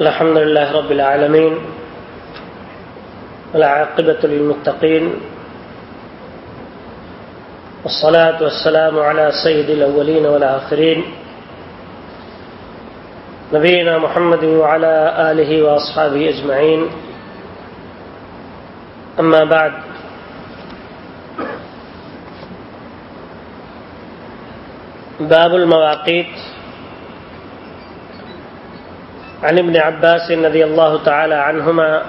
الحمد لله رب العالمين. والعاقبة للمتقين. والصلاة والسلام على سيد الأولين والآخرين. نبينا محمد وعلى آله وأصحابه أجمعين. أما بعد. باب المواقيت. عن ابن عباس رضي الله تعالى عنهما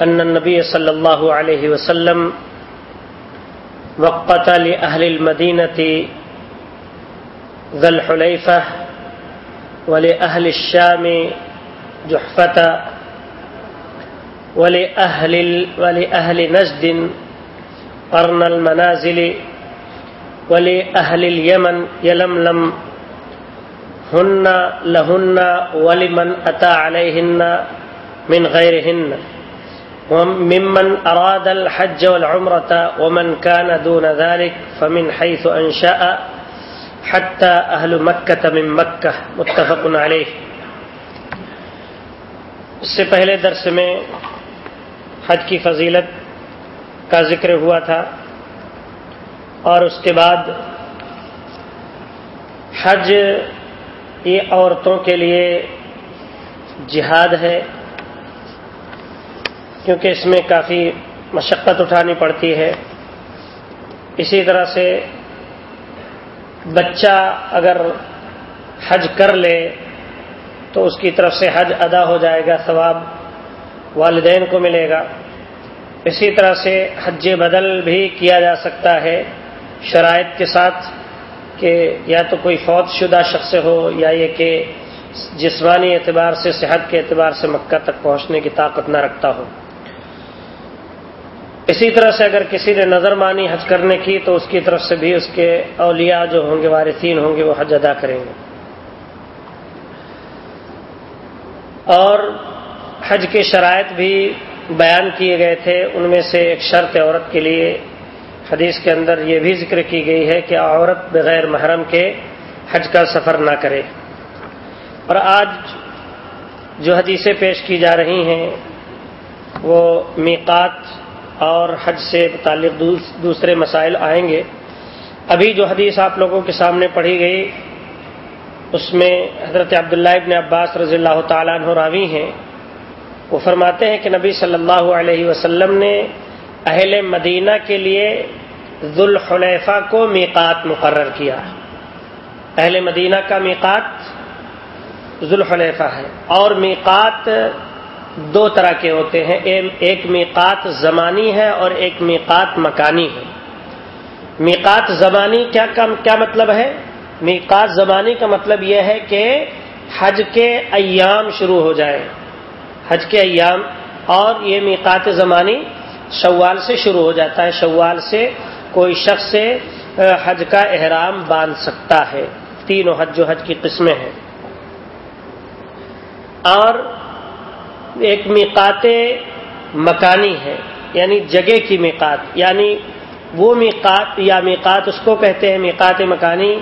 أن النبي صلى الله عليه وسلم وقت لأهل المدينة ذا الحليفة ولأهل الشام جحفة ولأهل, ولأهل نجد قرن المنازل ولأهل اليمن يلملم هن لهن، ولمن أتى عليهن من غيرهن. وممن أراد الحج والعمرة ومن كان دون ذلك فمن حيث أنشأ حتى أهل مكة من مكة متفق عليه. اس سے پہلے درس میں حج کی فضیلت کا ذکر ہوا تھا اور اس کے بعد حج یہ عورتوں کے لیے جہاد ہے، کیونکہ اس میں کافی مشقت اٹھانی پڑتی ہے۔ اسی طرح سے بچہ اگر حج کر لے تو اس کی طرف سے حج ادا ہو جائے گا، ثواب والدین کو ملے گا۔ اسی طرح سے حج بدل بھی کیا جا سکتا ہے شرائط کے ساتھ۔ کہ یا تو کوئی فوت شدہ شخص ہو یا یہ کہ جسمانی اعتبار سے، صحت کے اعتبار سے مکہ تک پہنچنے کی طاقت نہ رکھتا ہو۔ اسی طرح سے اگر کسی نے نظر مانی حج کرنے کی، تو اس کی طرف سے بھی اس کے اولیاء جو ہوں گے، وارثین ہوں گے، وہ حج ادا کریں گے۔ اور حج کے شرائط بھی بیان کیے گئے تھے۔ ان میں سے ایک شرط عورت کے لیے حدیث کے اندر یہ بھی ذکر کی گئی ہے کہ عورت بغیر محرم کے حج کا سفر نہ کرے۔ اور آج جو حدیثیں پیش کی جا رہی ہیں، وہ میقات اور حج سے متعلق دوسرے مسائل آئیں گے۔ ابھی جو حدیث آپ لوگوں کے سامنے پڑھی گئی، اس میں حضرت عبداللہ ابن عباس رضی اللہ تعالیٰ عنہ راوی ہیں۔ وہ فرماتے ہیں کہ نبی صلی اللہ علیہ وسلم نے اہل مدینہ کے لیے ذوالحلیفہ کو میقات مقرر کیا۔ اہل مدینہ کا میقات ذوالحلیفہ ہے۔ اور میقات دو طرح کے ہوتے ہیں۔ ایک میقات زمانی ہے اور ایک میقات مکانی ہے۔ میقات زمانی کیا کیا مطلب ہے؟ میقات زمانی کا مطلب یہ ہے کہ حج کے ایام شروع ہو جائے حج کے ایام اور یہ میقات زمانی شوال سے شروع ہو جاتا ہے۔ شوال سے کوئی شخص حج کا احرام باندھ سکتا ہے۔ تینوں حج جو حج کی قسمیں ہیں۔ اور ایک میقات مکانی ہے یعنی جگہ کی میقات یعنی وہ میقات، یا میقات اس کو کہتے ہیں، میقات مکانی،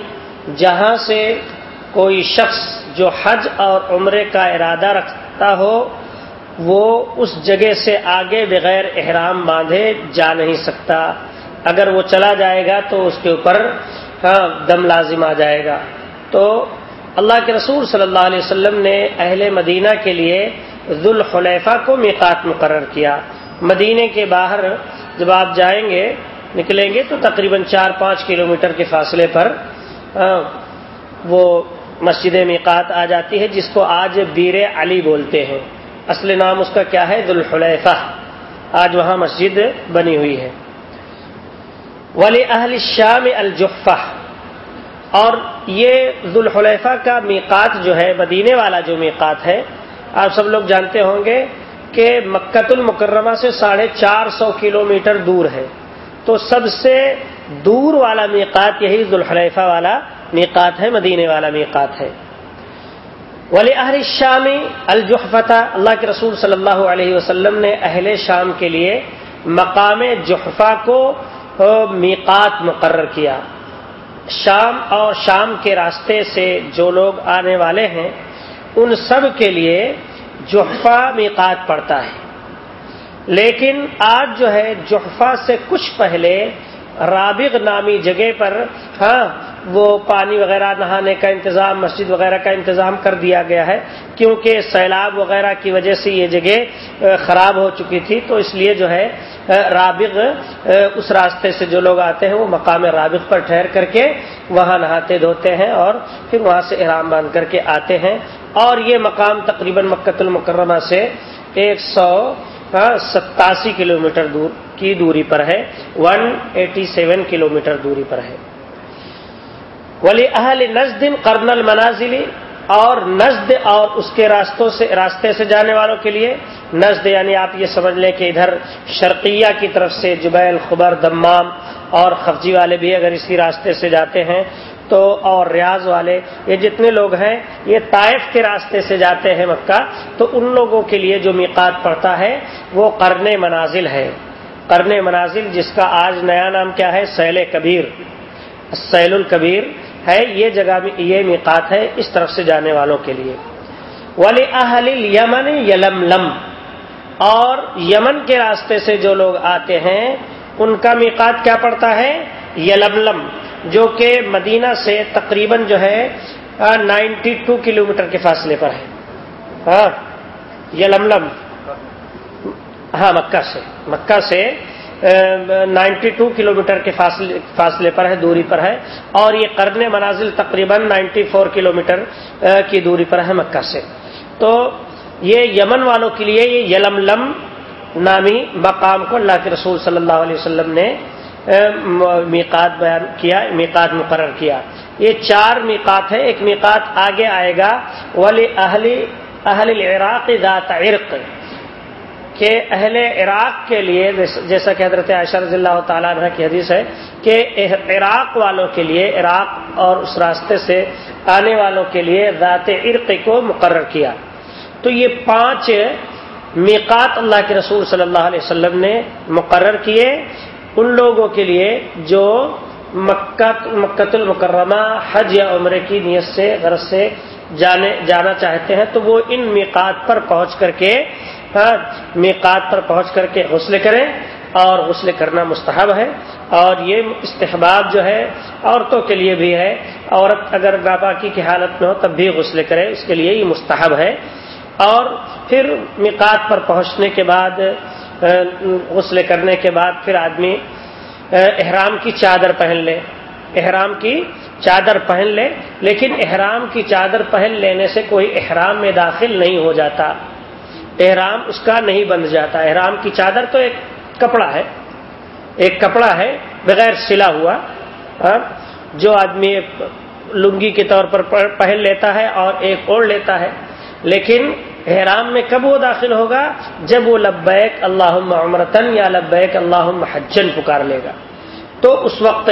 جہاں سے کوئی شخص جو حج اور عمرے کا ارادہ رکھتا ہو وہ اس جگہ سے آگے بغیر احرام باندھے جا نہیں سکتا۔ اگر وہ چلا جائے گا تو اس کے اوپر ہاں، دم لازم آ جائے گا۔ تو اللہ کے رسول صلی اللہ علیہ وسلم نے اہل مدینہ کے لیے ذوالحلیفہ کو میقات مقرر کیا۔ مدینے کے باہر جب آپ جائیں گے، نکلیں گے تو تقریباً چار پانچ کلومیٹر کے فاصلے پر ہاں، وہ مسجد میقات آ جاتی ہے، جس کو آج بیر علی بولتے ہیں۔ اصل نام اس کا کیا ہے؟ ذوالحلیفہ۔ آج وہاں مسجد بنی ہوئی ہے۔ ولی اہل شام الجفہ اور یہ ذوالحلیفہ کا میقات جو ہے مدینے والا جو میقات ہے، آپ سب لوگ جانتے ہوں گے کہ مکت المکرمہ سے ساڑھے چار سو کلو میٹر دور ہے۔ تو سب سے دور والا میقات یہی ذوالحلیفہ والا میقات ہے مدینے والا میقات ہے۔ ولی اہل شامی الجحفتہ اللہ کے رسول صلی اللہ علیہ وسلم نے اہل شام کے لیے مقام جحفہ کو میقات مقرر کیا۔ شام اور شام کے راستے سے جو لوگ آنے والے ہیں، ان سب کے لیے جحفہ میقات پڑتا ہے۔ لیکن آج جو ہے، جحفہ سے کچھ پہلے رابغ نامی جگہ پر ہاں وہ پانی وغیرہ نہانے کا انتظام، مسجد وغیرہ کا انتظام کر دیا گیا ہے، کیونکہ سیلاب وغیرہ کی وجہ سے یہ جگہ خراب ہو چکی تھی، تو اس لیے جو ہے رابغ اس راستے سے جو لوگ آتے ہیں، وہ مقام رابغ پر ٹھہر کر کے وہاں نہاتے، دھوتے ہیں اور پھر وہاں سے احرام باندھ کر کے آتے ہیں۔ اور یہ مقام تقریباً مکت المکرمہ سے ایک سو ستاسی کلومیٹر دور کی دوری پر ہے one eighty seven kilometre دوری پر ہے۔ ولی اہل نزد کرنل منازلی اور نزد اور اس کے راستوں سے، راستے سے جانے والوں کے لیے، نزد یعنی آپ یہ سمجھ لیں کہ ادھر شرقیہ کی طرف سے جبیل، خبر، دمام اور خفجی والے بھی اگر اسی راستے سے جاتے ہیں تو اور ریاض والے، یہ جتنے لوگ ہیں، یہ طائف کے راستے سے جاتے ہیں مکہ، تو ان لوگوں کے لیے جو میقات پڑتا ہے، وہ قرن منازل ہے۔ قرن منازل، جس کا آج نیا نام کیا ہے، سیل کبیر۔ سیل الکبیر ہے، یہ جگہ، یہ میقات ہے اس طرف سے جانے والوں کے لیے۔ ولی اہل یمن یلم لم اور یمن کے راستے سے جو لوگ آتے ہیں، ان کا میقات کیا پڑتا ہے؟ یلم جو کہ مدینہ سے تقریباً جو ہے نائنٹی ٹو کلو میٹر کے فاصلے پر ہے۔ ہاں یلم ہاں مکہ سے۔ مکہ سے نائنٹی ٹو کلو میٹر کے فاصلے پر ہے، دوری پر ہے۔ اور یہ کرن منازل تقریباً نائنٹی فور کلو میٹر کی دوری پر ہے مکہ سے۔ تو یہ یمن والوں کے لیے یہ یلم لم نامی مقام کو اللہ کے رسول صلی اللہ علیہ وسلم نے میقات بیان کیا، میقات مقرر کیا۔ یہ چار میقات ہے ایک میقات آگے آئے گا، ولی اہل اہل ذات عرق، کہ اہل عراق کے لیے جیسا کہ حضرت عائشہ رضی اللہ تعالیٰ عنہ کی حدیث ہے، کہ عراق والوں کے لیے، عراق اور اس راستے سے آنے والوں کے لیے ذات عرق کو مقرر کیا۔ تو یہ پانچ میقات اللہ کے رسول صلی اللہ علیہ وسلم نے مقرر کیے۔ ان لوگوں کے لیے جو مکت المکرمہ حج یا عمرے کی نیت سے غرض سے جانے جانا چاہتے ہیں تو وہ ان میقات پر پہنچ کر کے ہاں، میقات پر پہنچ کر کے غسل کریں اور غسل کرنا مستحب ہے اور یہ استحباب جو ہے عورتوں کے لیے بھی ہے۔ عورت اگر ناپاکی کی حالت میں ہو تب بھی غسل کرے، اس کے لیے یہ مستحب ہے۔ اور پھر میقات پر پہنچنے کے بعد غسل کرنے کے بعد پھر آدمی احرام کی چادر پہن لے۔ احرام کی چادر پہن لے، لیکن احرام کی چادر پہن لینے سے کوئی احرام میں داخل نہیں ہو جاتا۔ احرام اس کا نہیں بند جاتا۔ احرام کی چادر تو ایک کپڑا ہے۔ ایک کپڑا ہے، بغیر سلا ہوا۔ جو آدمی لنگی کے طور پر پہن لیتا ہے اور ایک اوڑھ لیتا ہے۔ لیکن احرام میں کب وہ داخل ہوگا؟ جب وہ لبیک اللہ عمرتن یا لبیک اللہ حجن پکار لے گا۔ تو اس وقت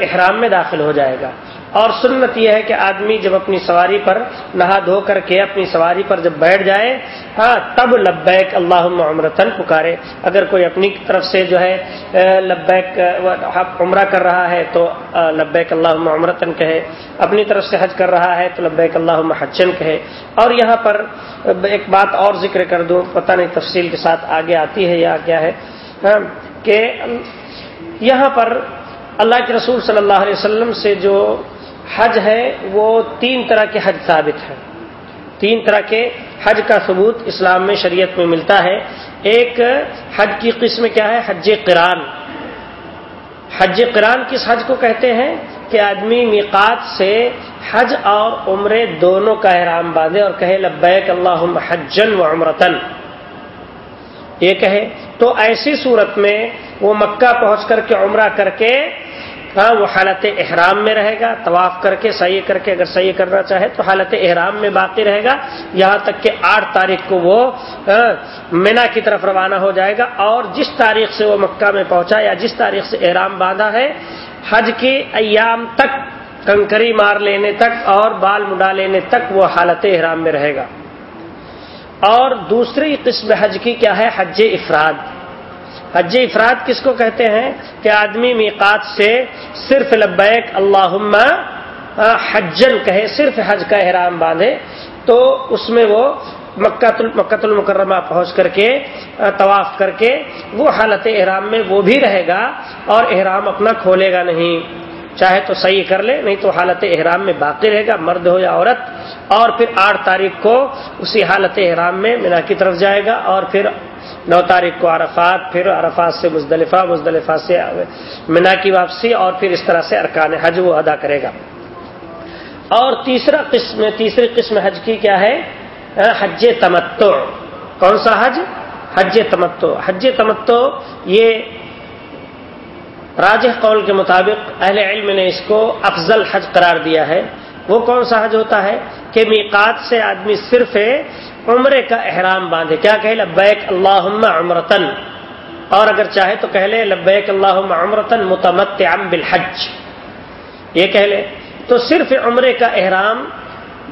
احرام میں داخل ہو جائے گا۔ اور سنت یہ ہے کہ آدمی جب اپنی سواری پر نہا دھو کر کے اپنی سواری پر جب بیٹھ جائے ہاں تب لبیک اللہ عمرتن پکارے۔ اگر کوئی اپنی طرف سے جو ہے لبیک عمرہ کر رہا ہے تو لبیک اللہ عمرتن کہے۔ اپنی طرف سے حج کر رہا ہے تو لبیک اللہ حجن کہے۔ اور یہاں پر ایک بات اور ذکر کر دوں، پتہ نہیں تفصیل کے ساتھ آگے آتی ہے یا کیا ہے۔ ہاں، کہ یہاں پر اللہ کے رسول صلی اللہ علیہ وسلم سے جو حج ہے، وہ تین طرح کے حج ثابت ہیں۔ تین طرح کے حج کا ثبوت اسلام میں شریعت میں ملتا ہے۔ ایک، حج کی قسم کیا ہے؟ حج قران حج قران کس حج کو کہتے ہیں؟ کہ آدمی میقات سے حج اور عمرے دونوں کا احرام باندھے اور کہے، لبیک اللہ حجن و عمرتن یہ کہے، تو ایسی صورت میں وہ مکہ پہنچ کر کے عمرہ کر کے ہاں وہ حالت احرام میں رہے گا، طواف کر کے صحیح کر کے اگر صحیح کرنا چاہے تو حالت احرام میں باقی رہے گا۔ یہاں تک کہ آٹھ تاریخ کو وہ مینا کی طرف روانہ ہو جائے گا اور جس تاریخ سے وہ مکہ میں پہنچا یا جس تاریخ سے احرام باندھا ہے، حج کی ایام تک، کنکری مار لینے تک اور بال مڈا لینے تک وہ حالت احرام میں رہے گا۔ اور دوسری قسم حج کی کیا ہے؟ حج افراد۔ حج افراد کس کو کہتے ہیں کہ آدمی میقات سے صرف لبیک اللہ حجن کہے، صرف حج کا احرام باندھے، تو اس میں وہ مکت المکرمہ پہنچ کر کے طواف کر کے، وہ حالت احرام میں وہ بھی رہے گا اور احرام اپنا کھولے گا نہیں۔ چاہے تو صحیح کر لے، نہیں تو حالت احرام میں باقی رہے گا، مرد ہو یا عورت، اور پھر آٹھ تاریخ کو اسی حالت احرام میں مینا کی طرف جائے گا اور پھر نو تاریخ کو عرفات، پھر عرفات سے مزدلفہ مزدلفہ سے مینا کی واپسی اور پھر اس طرح سے ارکان حج وہ ادا کرے گا۔ اور تیسرا قسم، تیسری قسم حج کی کیا ہے؟ حج تمتو کون سا حج؟ حج تمتو حج تمتو یہ راج قول کے مطابق اہل علم نے اس کو افضل حج قرار دیا ہے۔ وہ کون سا حج ہوتا ہے؟ کہ میقات سے آدمی صرف عمرے کا احرام باندھے۔ کیا کہے؟ لبیک اللہ عمرتن۔ اور اگر چاہے تو کہہ لے، لبیک اللہ عمرتن متمت بالحج۔ یہ کہہ لے۔ تو صرف عمرے کا احرام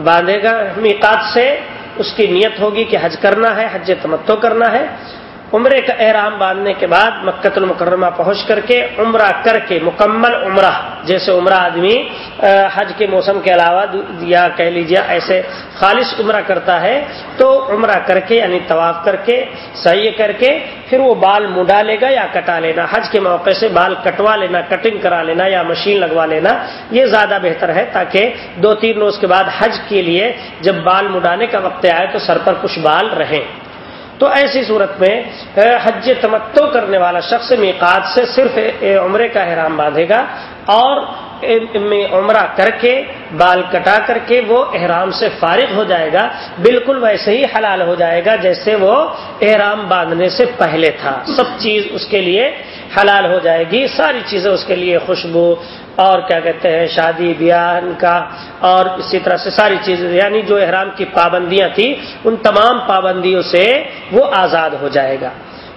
باندھے گا، میقات سے اس کی نیت ہوگی کہ حج کرنا ہے، حج تمتو کرنا ہے۔ عمرے کا احرام باندھنے کے بعد مکت المکرمہ پہنچ کر کے عمرہ کر کے مکمل عمرہ، جیسے عمرہ آدمی حج کے موسم کے علاوہ یا کہہ لیجیے ایسے خالص عمرہ کرتا ہے، تو عمرہ کر کے یعنی طواف کر کے صحیح کر کے، پھر وہ بال مڈا لے گا یا کٹا لینا، حج کے موقع سے بال کٹوا لینا، کٹنگ کرا لینا یا مشین لگوا لینا، یہ زیادہ بہتر ہے تاکہ دو تین روز کے بعد حج کے لیے جب بال مڈانے کا وقت آئے تو سر پر کچھ بال رہیں۔ تو ایسی صورت میں حج تمتو کرنے والا شخص میقات سے صرف عمرے کا احرام باندھے گا اور عمرہ کر کے، بال کٹا کر کے وہ احرام سے فارغ ہو جائے گا۔ بالکل ویسے ہی حلال ہو جائے گا جیسے وہ احرام باندھنے سے پہلے تھا۔ سب چیز اس کے لیے حلال ہو جائے گی، ساری چیزیں اس کے لیے خوشبو اور کیا کہتے ہیں، شادی، بیاہ کا اور اسی طرح سے ساری چیزیں یعنی جو احرام کی پابندیاں تھیں، ان تمام پابندیوں سے وہ آزاد ہو جائے گا۔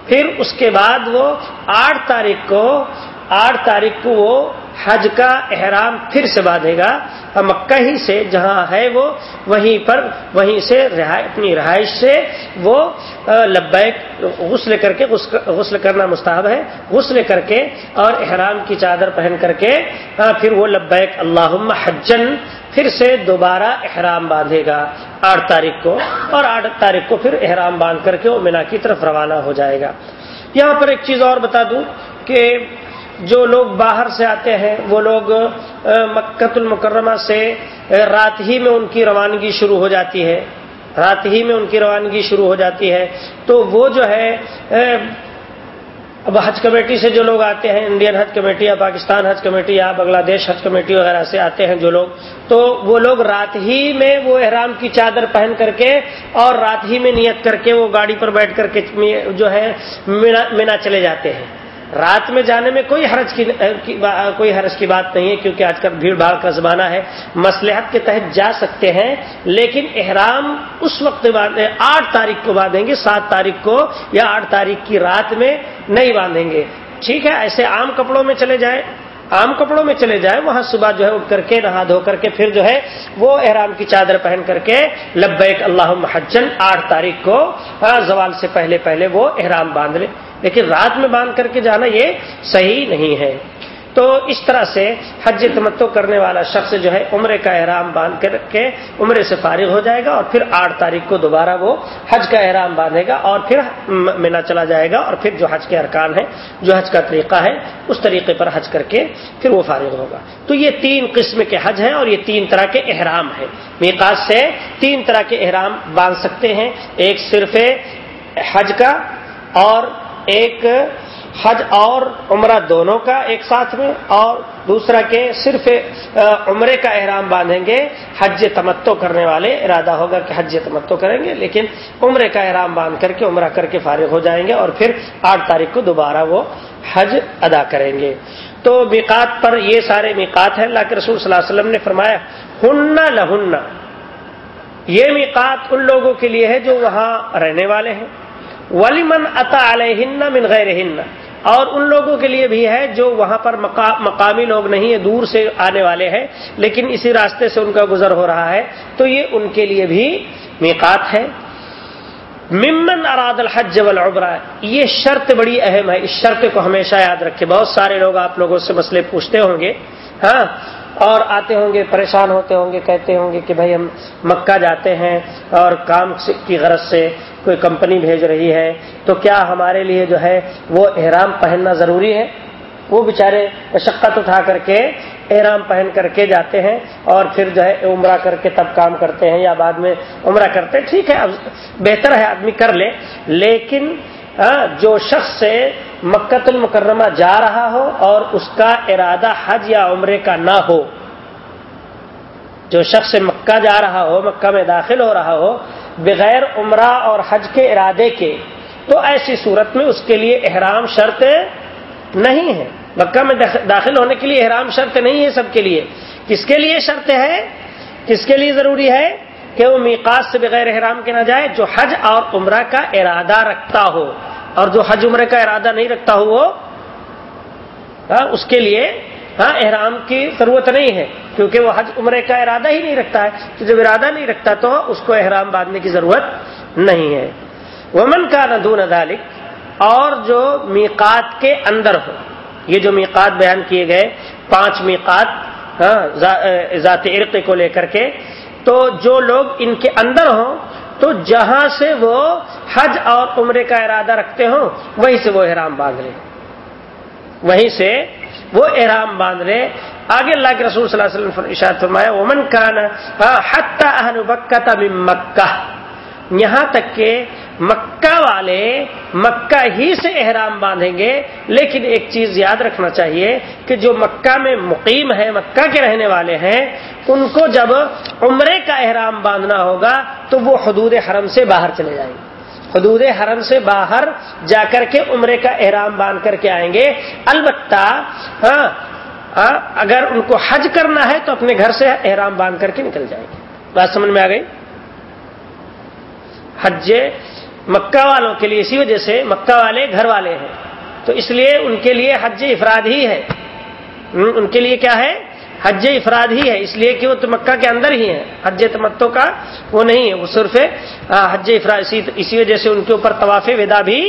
پھر اس کے بعد وہ آٹھ تاریخ کو، آٹھ تاریخ کو وہ حج کا احرام پھر سے باندھے گا مکہ ہی سے جہاں ہے وہ، وہیں پر، وہیں سے اپنی رہائش سے وہ لبیک غسل کر کے، غسل کرنا مستحب ہے، غسل کر کے اور احرام کی چادر پہن کر کے پھر وہ لبیک اللہ حجن پھر سے دوبارہ احرام باندھے گا۔ آٹھ تاریخ کو، اور آٹھ تاریخ کو پھر احرام باندھ کر کے وہ مینا کی طرف روانہ ہو جائے گا۔ یہاں پر ایک چیز اور بتا دوں کہ جو لوگ باہر سے آتے ہیں، وہ لوگ مکت المکرمہ سے رات ہی میں ان کی روانگی شروع ہو جاتی ہے۔ رات ہی میں ان کی روانگی شروع ہو جاتی ہے۔ تو وہ جو ہے اب حج کمیٹی سے جو لوگ آتے ہیں، انڈین حج کمیٹی یا پاکستان حج کمیٹی یا بنگلہ دیش حج کمیٹی وغیرہ سے آتے ہیں جو لوگ، تو وہ لوگ رات ہی میں وہ احرام کی چادر پہن کر کے اور رات ہی میں نیت کر کے وہ گاڑی پر بیٹھ کر کے جو ہے مینا چلے جاتے ہیں۔ رات میں جانے میں کوئی حرج کی کوئی حرج کی بات نہیں ہے، کیونکہ آج کل بھیڑ بھاڑ کا زمانہ ہے۔ مسلحت کے تحت جا سکتے ہیں، لیکن احرام اس وقت آٹھ تاریخ کو باندھیں گے، سات تاریخ کو یا آٹھ تاریخ کی رات میں نہیں باندھیں گے۔ ٹھیک ہے، ایسے عام کپڑوں میں چلے جائیں۔ عام کپڑوں میں چلے جائیں، وہاں صبح جو ہے اٹھ کر کے، نہا دھو کر کے، پھر جو ہے وہ احرام کی چادر پہن کر کے لبیک اللہ محجن آٹھ تاریخ کو ہاں، زوال سے پہلے پہلے وہ احرام باندھ لے۔ لیکن رات میں باندھ کر کے جانا یہ صحیح نہیں ہے۔ تو اس طرح سے حج تمتو کرنے والا شخص جو ہے عمرے کا احرام باندھ کر کے عمرے سے فارغ ہو جائے گا اور پھر آٹھ تاریخ کو دوبارہ وہ حج کا احرام باندھے گا اور پھر مینا چلا جائے گا اور پھر جو حج کے ارکان ہیں، جو حج کا طریقہ ہے، اس طریقے پر حج کر کے پھر وہ فارغ ہوگا۔ تو یہ تین قسم کے حج ہیں اور یہ تین طرح کے احرام ہیں۔ میقات سے تین طرح کے احرام باندھ سکتے ہیں۔ ایک صرف حج کا اور ایک حج اور عمرہ دونوں کا ایک ساتھ میں، اور دوسرا کہ صرف عمرے کا احرام باندھیں گے، حج تمتو کرنے والے، ارادہ ہوگا کہ حج تمتو کریں گے، لیکن عمرے کا احرام باندھ کر کے، عمرہ کر کے فارغ ہو جائیں گے، اور پھر آٹھ تاریخ کو دوبارہ وہ حج ادا کریں گے۔ تو میقات پر یہ سارے میقات ہیں۔ اللہ کے رسول صلی اللہ علیہ وسلم نے فرمایا ہن لہن یہ میقات ان لوگوں کے لیے ہے جو وہاں رہنے والے ہیں۔ ولی من اتا علیہن من غیر اور ان لوگوں کے لیے بھی ہے جو وہاں پر مقامی لوگ نہیں ہیں، دور سے آنے والے ہیں، لیکن اسی راستے سے ان کا گزر ہو رہا ہے، تو یہ ان کے لیے بھی میقات ہے۔ ممن اراد الحج والعمرہ، یہ شرط بڑی اہم ہے، اس شرط کو ہمیشہ یاد رکھے بہت سارے لوگ آپ لوگوں سے مسئلے پوچھتے ہوں گے۔ ہاں اور آتے ہوں گے، پریشان ہوتے ہوں گے، کہتے ہوں گے کہ بھائی ہم مکہ جاتے ہیں اور کام کی غرض سے کوئی کمپنی بھیج رہی ہے، تو کیا ہمارے لیے جو ہے وہ احرام پہننا ضروری ہے؟ وہ بیچارے مشقت اٹھا کر کے احرام پہن کر کے جاتے ہیں اور پھر جو ہے عمرہ کر کے تب کام کرتے ہیں یا بعد میں عمرہ کرتے ٹھیک ہے، اب بہتر ہے، آدمی کر لے، لیکن ہاں، جو شخص سے مکت المکرمہ جا رہا ہو اور اس کا ارادہ حج یا عمرے کا نہ ہو، جو شخص مکہ جا رہا ہو، مکہ میں داخل ہو رہا ہو، بغیر عمرہ اور حج کے ارادے کے، تو ایسی صورت میں اس کے لیے احرام شرط نہیں ہے مکہ میں داخل ہونے کے لیے احرام شرط نہیں ہے سب کے لیے۔ کس کے لیے شرط ہے؟ کس کے لیے ضروری ہے کہ وہ میقات سے بغیر احرام کے نہ جائے، جو حج اور عمرہ کا ارادہ رکھتا ہو؟ اور جو حج عمرے کا ارادہ نہیں رکھتا ہو وہ ہاں، اس کے لیے ہاں احرام کی ضرورت نہیں ہے، کیونکہ وہ حج عمرے کا ارادہ ہی نہیں رکھتا ہے۔ تو جب ارادہ نہیں رکھتا تو اس کو احرام باندھنے کی ضرورت نہیں ہے۔ ومن کا ندون ادالک اور جو میقات کے اندر ہو، یہ جو میقات بیان کیے گئے، پانچ میقات ہاں، ذات عرق کو لے کر کے، تو جو لوگ ان کے اندر ہوں تو جہاں سے وہ حج اور عمرے کا ارادہ رکھتے ہوں، وہیں سے وہ احرام باندھ لیں۔ وہیں سے وہ احرام باندھ لے آگے اللہ کے رسول صلی اللہ علیہ وسلم اشاد فرمایا ومن کان حتی اہل مکہ یہاں تک کہ مکہ والے مکہ ہی سے احرام باندھیں گے لیکن ایک چیز یاد رکھنا چاہیے کہ جو مکہ میں مقیم ہے مکہ کے رہنے والے ہیں ان کو جب عمرے کا احرام باندھنا ہوگا تو وہ حدود حرم سے باہر چلے جائیں گے۔ حدود حرم سے باہر جا کر کے عمرے کا احرام باندھ کر کے آئیں گے۔ البتہ ہاں،, ہاں، اگر ان کو حج کرنا ہے تو اپنے گھر سے احرام باندھ کر کے نکل جائیں گے۔ بات سمجھ میں آ گئی؟ حج مکہ والوں کے لیے اسی وجہ سے مکہ والے گھر والے ہیں۔ تو اس لیے ان کے لیے حج افراد ہی ہے ان کے لیے کیا ہے؟ حج افراد ہی ہے اس لیے کہ وہ تو مکہ کے اندر ہی ہے حج تمتو کا وہ نہیں ہے، وہ صرف حج افراد، اسی وجہ سے ان کے اوپر طواف ودا بھی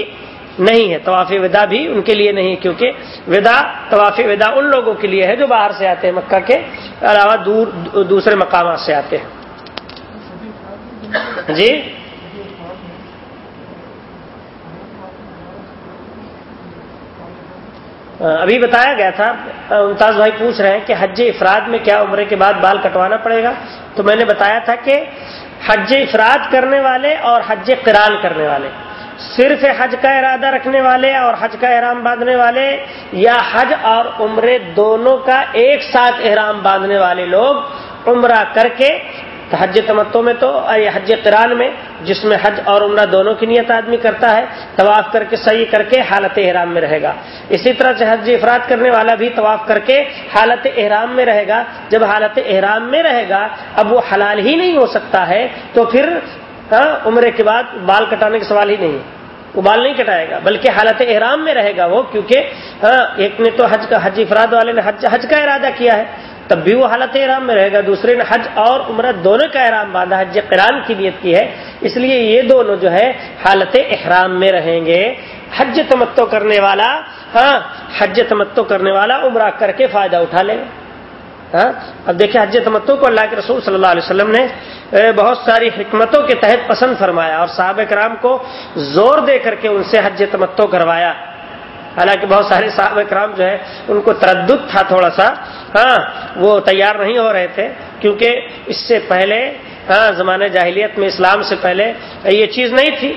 نہیں ہے۔ طواف ودا بھی ان کے لیے نہیں، کیونکہ ودا طواف ودا ان لوگوں کے لیے ہے جو باہر سے آتے ہیں مکہ کے علاوہ دور دوسرے مقامات سے آتے ہیں۔ جی؟ ابھی بتایا گیا تھا ممتاز بھائی پوچھ رہے ہیں کہ حج افراد میں کیا عمرے کے بعد بال کٹوانا پڑے گا؟ تو میں نے بتایا تھا کہ حج افراد کرنے والے اور حج قران کرنے والے، صرف حج کا ارادہ رکھنے والے اور حج کا احرام باندھنے والے یا حج اور عمرے دونوں کا ایک ساتھ احرام باندھنے والے لوگ عمرہ کر کے حج تمتوں میں تو حج قرآن میں، جس میں حج اور عمرہ دونوں کی نیت آدمی کرتا ہے، طواف کر کے، صحیح کر کے، حالت احرام میں رہے گا۔ اسی طرح سے حج افراد کرنے والا بھی طواف کر کے، حالت احرام میں رہے گا۔ جب حالت احرام میں رہے گا، اب وہ حلال ہی نہیں ہو سکتا ہے، تو پھر ہاں، عمرے کے بعد بال کٹانے کا سوال ہی نہیں وہ بال نہیں کٹائے گا، بلکہ حالت احرام میں رہے گا وہ، کیونکہ ہاں، ایک نے تو حج کا، حج افراد والے نے حج حج کا ارادہ کیا ہے۔ تب بھی وہ حالت احرام میں رہے گا دوسرے نے حج اور عمرہ دونوں کا احرام باندھا، حج قرآن کی نیت کی ہے۔ اس لیے یہ دونوں جو ہے حالت احرام میں رہیں گے۔ حج تمتو کرنے والا ہاں حج تمتو کرنے والا عمرہ کر کے فائدہ اٹھا لے۔ گا ہاں اب دیکھیں حج تمتو کو اللہ کے رسول صلی اللہ علیہ وسلم نے بہت ساری حکمتوں کے تحت پسند فرمایا اور صحابہ کرام کو زور دے کر کے ان سے حج تمتو کروایا۔ حالانکہ بہت سارے صاحب کرام جو ہے، ان کو تردد تھا تھوڑا سا۔ ہاں وہ تیار نہیں ہو رہے تھے، کیونکہ اس سے پہلے ہاں زمانہ جاہلیت میں اسلام سے پہلے یہ چیز نہیں تھی۔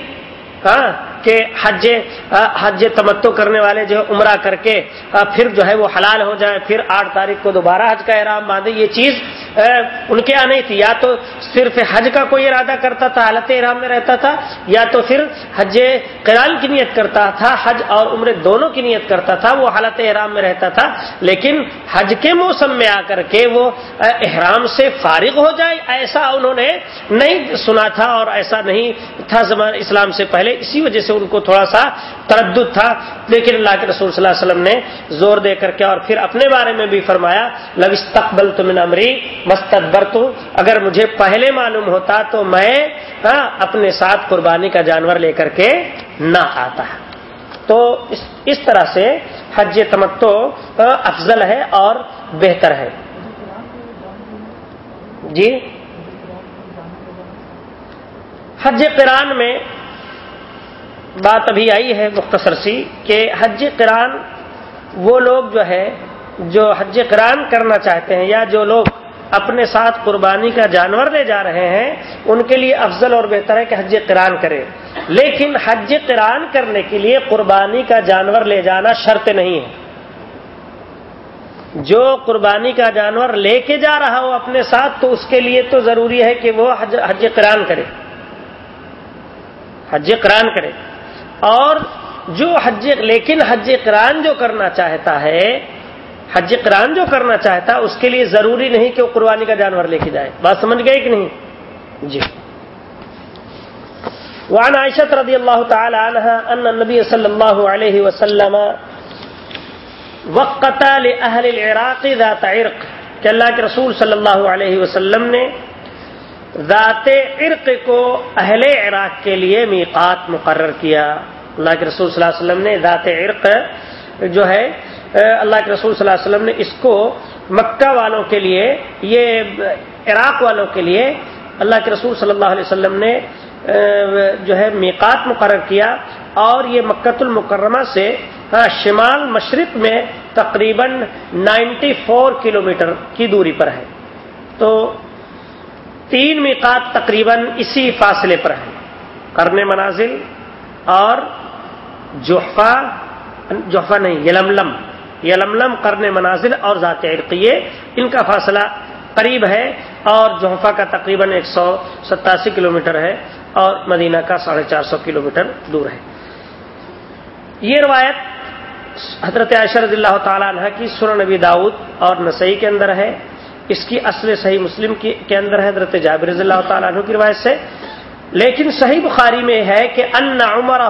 ہاں کہ حج حج تمتو کرنے والے جو ہے عمرہ کر کے پھر جو ہے وہ حلال ہو جائے، پھر آٹھ تاریخ کو دوبارہ حج کا احرام باندھے، یہ چیز ان کے یہاں نہیں تھی۔ یا تو صرف حج کا کوئی ارادہ کرتا تھا، حالت احرام میں رہتا تھا، یا تو پھر حج قرآن کی نیت کرتا تھا، حج اور عمر دونوں کی نیت کرتا تھا، وہ حالت احرام میں رہتا تھا۔ لیکن حج کے موسم میں آ کر کے وہ احرام سے فارغ ہو جائے، ایسا انہوں نے نہیں سنا تھا اور ایسا نہیں تھا زمان اسلام سے پہلے۔ اسی وجہ سے سے ان کو تھوڑا سا تردد تھا، لیکن اللہ کے رسول صلی اللہ علیہ وسلم نے زور دے کر کے اور پھر اپنے بارے میں بھی فرمایا، لو استقبل تمن امری مستدبر تو اگر مجھے پہلے معلوم ہوتا تو میں ہاں، اپنے ساتھ قربانی کا جانور لے کر کے نہ آتا۔ تو اس طرح سے حج تمتو ہاں، افضل ہے اور بہتر ہے۔ جی؟ حج قران میں بات ابھی آئی ہے مختصر سی کہ حج قران وہ لوگ جو ہے، جو حج قران کرنا چاہتے ہیں یا جو لوگ اپنے ساتھ قربانی کا جانور لے جا رہے ہیں، ان کے لیے افضل اور بہتر ہے کہ حج قران کرے۔ لیکن حج قران کرنے کے لیے قربانی کا جانور لے جانا شرط نہیں ہے۔ جو قربانی کا جانور لے کے جا رہا ہو اپنے ساتھ، تو اس کے لیے تو ضروری ہے کہ وہ حج قران کرے۔ حج قران کرے۔ اور جو حج لیکن حج قران جو کرنا چاہتا ہے، حج قران جو کرنا چاہتا ہے اس کے لیے ضروری نہیں کہ وہ قربانی کا جانور لے کے جائے۔ بات سمجھ گئے کہ نہیں؟ جی۔ وعن عائشة رضی اللہ تعالی عنہ ان النبی صلی اللہ علیہ وسلم وقت لأهل العراق ذات عرق، کہ اللہ کے رسول صلی اللہ علیہ وسلم نے ذات عرق کو اہل عراق کے لیے میقات مقرر کیا۔ اللہ کے رسول صلی اللہ علیہ وسلم نے ذات عرق جو ہے، اللہ کے رسول صلی اللہ علیہ وسلم نے اس کو مکہ والوں کے لیے، یہ عراق والوں کے لیے اللہ کے رسول صلی اللہ علیہ وسلم نے جو ہے، میقات مقرر کیا۔ اور یہ مکت المکرمہ سے ہاں، شمال مشرق میں تقریباً نائنٹی فور کلو کی دوری پر ہے۔ تو تین میقات تقریباً اسی فاصلے پر ہے کرنے منازل اور جوحفا جوحفا نہیں، یلملم۔ یلملم کرنے منازل اور ذات عرقیے ان کا فاصلہ قریب ہے اور جوحفا کا تقریباً ایک سو ستاسی کلو ہے اور مدینہ کا ساڑھے چار سو کلو دور ہے۔ یہ روایت حضرت عائشہ رضی اللہ تعالیٰ عنہ کی سر نبی داؤد اور نسائی کے اندر ہے۔ اس کی اصل صحیح مسلم کے اندر ہے، حضرت جابر رضی اللہ تعالیٰ عنہ کی روایت سے۔ لیکن صحیح بخاری میں ہے کہ ان عمر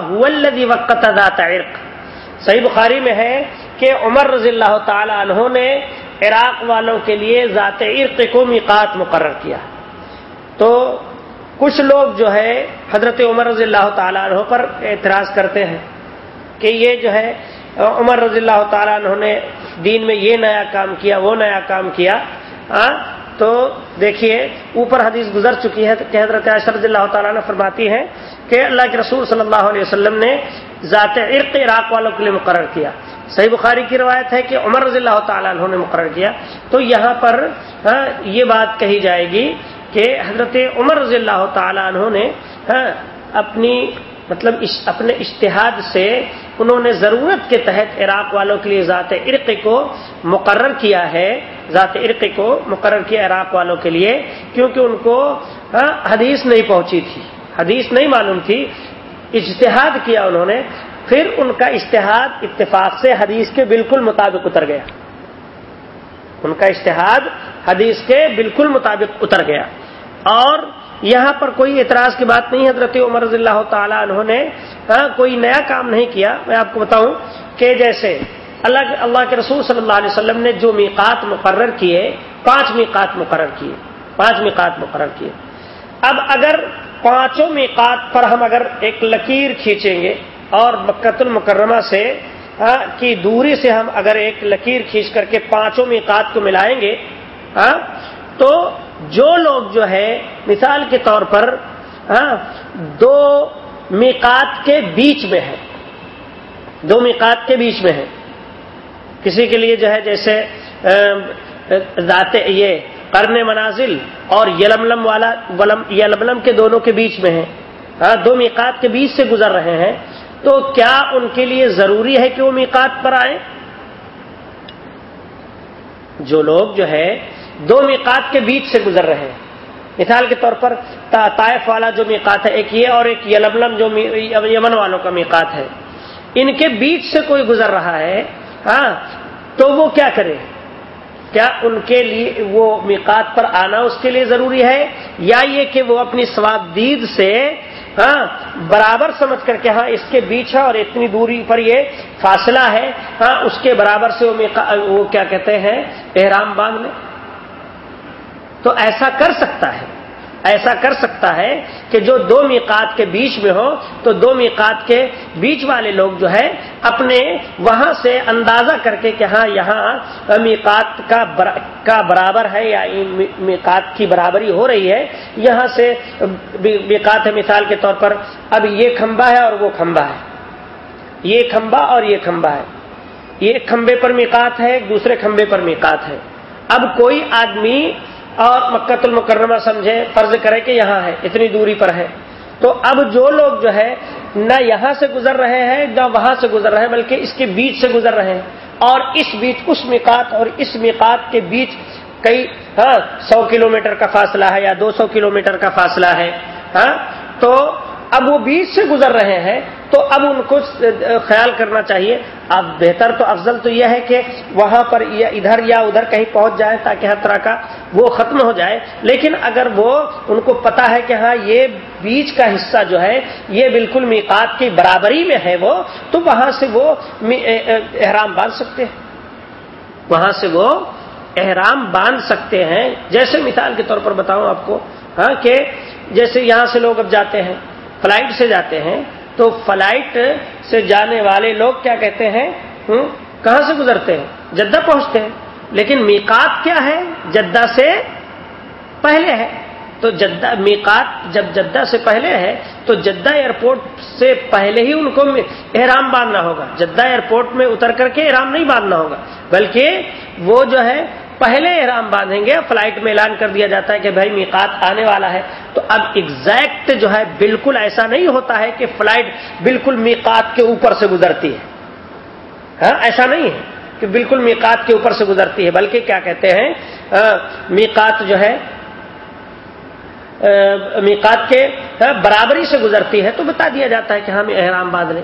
وقت ذات عرق۔ صحیح بخاری میں ہے کہ عمر رضی اللہ تعالی عنہ نے عراق والوں کے لیے ذات عرق کو میقات مقرر کیا۔ تو کچھ لوگ جو ہے، حضرت عمر رضی اللہ تعالیٰ عنہ پر اعتراض کرتے ہیں کہ یہ جو ہے، عمر رضی اللہ تعالیٰ عنہ نے دین میں یہ نیا کام کیا، وہ نیا کام کیا۔ تو دیکھیے، اوپر حدیث گزر چکی ہے کہ حضرت رضی اللہ تعالیٰ نے فرماتی ہے کہ اللہ کے رسول صلی اللہ علیہ وسلم نے ذات عرق عراق والوں کے لیے مقرر کیا۔ صحیح بخاری کی روایت ہے کہ عمر رضی اللہ تعالیٰ عنہ نے مقرر کیا۔ تو یہاں پر یہ بات کہی جائے گی کہ حضرت عمر رضی اللہ تعالیٰ عنہ نے اپنی مطلب اپنے اشتہاد سے انہوں نے ضرورت کے تحت عراق والوں کے لیے ذات عرق کو مقرر کیا ہے، ذات عرق کو مقرر کیا عراق والوں کے لیے، کیونکہ ان کو حدیث نہیں پہنچی تھی۔ حدیث نہیں معلوم تھی۔ اجتہاد کیا انہوں نے، پھر ان کا اشتہاد اتفاق سے حدیث کے بالکل مطابق اتر گیا۔ ان کا اشتہاد حدیث کے بالکل مطابق اتر گیا۔ اور یہاں پر کوئی اعتراض کی بات نہیں، حضرت عمر رضی اللہ تعالیٰ انہوں نے ہاں، کوئی نیا کام نہیں کیا۔ میں آپ کو بتاؤں کہ جیسے اللہ اللہ کے رسول صلی اللہ علیہ وسلم نے جو میقات مقرر کیے، پانچ میقات مقرر کیے، پانچ میقات مقرر کیے۔ اب اگر پانچوں میقات پر ہم اگر ایک لکیر کھینچیں گے اور مکت المکرمہ سے ہاں، کی دوری سے ہم اگر ایک لکیر کھینچ کر کے پانچوں میقات کو ملائیں گے ہاں، تو جو لوگ جو ہے، مثال کے طور پر ہاں دو میقات کے بیچ میں ہے۔ دو میقات کے بیچ میں ہے۔ کسی کے لیے جو ہے، جیسے ذات یہ کرنے منازل اور یلملم والا یلملم کے دونوں کے بیچ میں ہے۔ ہاں دو میقات کے بیچ سے گزر رہے ہیں۔ تو کیا ان کے لیے ضروری ہے کہ وہ میقات پر آئیں؟ جو لوگ جو ہے دو میقات کے بیچ سے گزر رہے ہیں۔ مثال کے طور پر طائف والا جو میقات ہے ایک یہ اور ایک یلملم جو یمن والوں کا میقات ہے۔ ان کے بیچ سے کوئی گزر رہا ہے ہاں تو وہ کیا کرے؟ کیا ان کے لیے وہ میقات پر آنا اس کے لیے ضروری ہے؟ یا یہ کہ وہ اپنی سوابدید سے ہاں برابر سمجھ کر کے ہاں اس کے بیچ ہے اور اتنی دوری پر یہ فاصلہ ہے ہاں اس کے برابر سے وہ, وہ کیا کہتے ہیں احرام باندھ لیں تو ایسا کر سکتا ہے۔ ایسا کر سکتا ہے کہ جو دو میقات کے بیچ میں ہو، تو دو میقات کے بیچ والے لوگ جو ہے اپنے وہاں سے اندازہ کر کے کہ ہاں یہاں میقات کا برابر ہے یا میقات کی برابری ہو رہی ہے۔ یہاں سے میقات ہے، مثال کے طور پر اب یہ کھمبا ہے اور وہ کھمبا ہے۔ یہ کھمبا اور یہ کھمبا ہے۔ یہ کھمبے پر میقات ہے دوسرے کھمبے پر میقات ہے۔ اب کوئی آدمی اور مکت المکرمہ سمجھے فرض کرے کہ یہاں ہے، اتنی دوری پر ہے۔ تو اب جو لوگ جو ہے، نہ یہاں سے گزر رہے ہیں، نہ وہاں سے گزر رہے ہیں، بلکہ اس کے بیچ سے گزر رہے ہیں۔ اور اس بیچ، اس مکات اور اس مکات کے بیچ کئی ہاں سو کلو کا فاصلہ ہے یا دو سو کلو کا فاصلہ ہے ہاں۔ تو اب وہ بیچ سے گزر رہے ہیں تو اب ان کو خیال کرنا چاہیے۔ اب بہتر تو افضل تو یہ ہے کہ وہاں پر یا ادھر یا ادھر کہیں پہنچ جائے تاکہ ہر طرح کا وہ ختم ہو جائے۔ لیکن اگر وہ ان کو پتا ہے کہ ہاں یہ بیچ کا حصہ جو ہے، یہ بالکل میقات کی برابری میں ہے وہ، تو وہاں سے وہ احرام باندھ سکتے ہیں۔ وہاں سے وہ احرام باندھ سکتے ہیں۔ جیسے مثال کے طور پر بتاؤں آپ کو ہاں کہ جیسے یہاں سے لوگ اب جاتے ہیں، فلائٹ سے جاتے ہیں تو فلائٹ سے جانے والے لوگ کیا کہتے ہیں؟ کہاں سے گزرتے ہیں؟ جدہ پہنچتے ہیں۔ لیکن میقات کیا ہے؟ جدہ سے پہلے ہے۔ تو جدہ، میقات جب جدہ سے پہلے ہے، تو جدہ ایئرپورٹ سے پہلے ہی ان کو احرام باندھنا ہوگا۔ جدہ ایئرپورٹ میں اتر کر کے احرام نہیں باندھنا ہوگا۔ بلکہ وہ جو ہے، پہلے احرام باندھیں گے فلائٹ میں اعلان کر دیا جاتا ہے کہ بھائی میقات آنے والا ہے۔ تو اب ایگزیکٹ جو ہے بالکل ایسا نہیں ہوتا ہے کہ فلائٹ بالکل میقات کے اوپر سے گزرتی ہے۔ ہاں ایسا نہیں ہے کہ بالکل میقات کے اوپر سے گزرتی ہے، بلکہ کیا کہتے ہیں؟ میقات جو ہے میقات کے ہاں، برابری سے گزرتی ہے۔ تو بتا دیا جاتا ہے کہ ہم احرام باندھ لیں۔